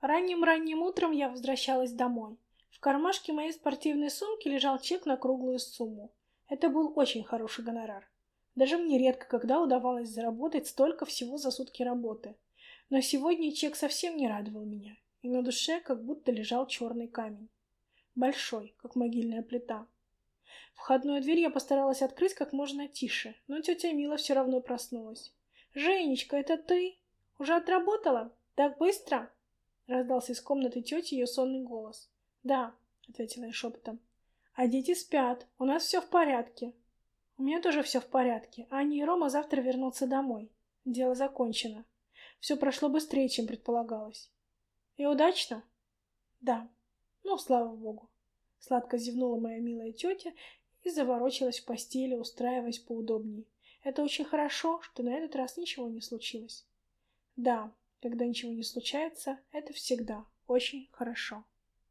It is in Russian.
Ранним-ранним утром я возвращалась домой. В кармашке моей спортивной сумки лежал чек на круглую сумму. Это был очень хороший гонорар. Даже мне редко когда удавалось заработать столько всего за сутки работы. Но сегодня чек совсем не радовал меня, и на душе как будто лежал черный камень. Большой, как могильная плита. Входную дверь я постаралась открыть как можно тише, но тетя Мила все равно проснулась. «Женечка, это ты? Уже отработала? Так быстро?» Раздался из комнаты тети ее сонный голос. «Да», — ответила я шепотом. «А дети спят, у нас все в порядке». «У меня тоже все в порядке. Аня и Рома завтра вернутся домой. Дело закончено. Все прошло быстрее, чем предполагалось». «И удачно?» «Да. Ну, слава богу». Сладко зевнула моя милая тетя и заворочилась в постели, устраиваясь поудобнее. Это очень хорошо, что на этот раз ничего не случилось. Да, когда ничего не случается, это всегда очень хорошо.